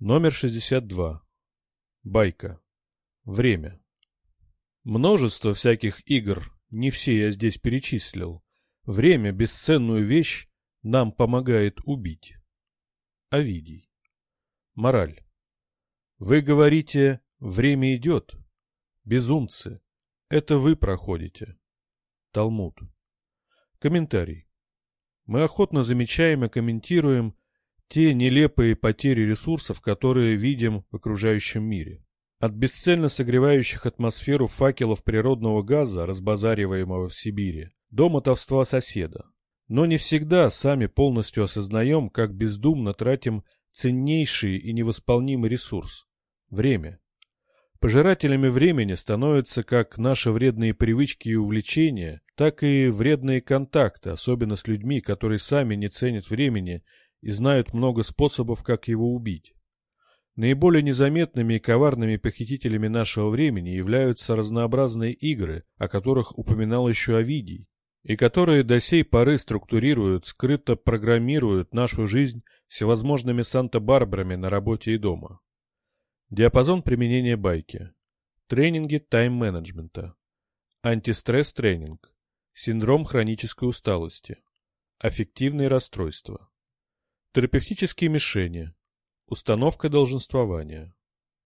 Номер 62. Байка. Время. Множество всяких игр, не все я здесь перечислил. Время, бесценную вещь, нам помогает убить. Овидий. Мораль. Вы говорите, время идет. Безумцы. Это вы проходите. Талмуд. Комментарий. Мы охотно замечаем и комментируем те нелепые потери ресурсов, которые видим в окружающем мире. От бесцельно согревающих атмосферу факелов природного газа, разбазариваемого в Сибири, до мотовства соседа. Но не всегда сами полностью осознаем, как бездумно тратим ценнейший и невосполнимый ресурс – время. Пожирателями времени становятся как наши вредные привычки и увлечения, так и вредные контакты, особенно с людьми, которые сами не ценят времени и знают много способов, как его убить. Наиболее незаметными и коварными похитителями нашего времени являются разнообразные игры, о которых упоминал еще Овидий, и которые до сей поры структурируют, скрыто программируют нашу жизнь всевозможными Санта-Барбарами на работе и дома. Диапазон применения байки. Тренинги тайм-менеджмента. Антистресс-тренинг. Синдром хронической усталости. Аффективные расстройства. Терапевтические мишени. Установка долженствования.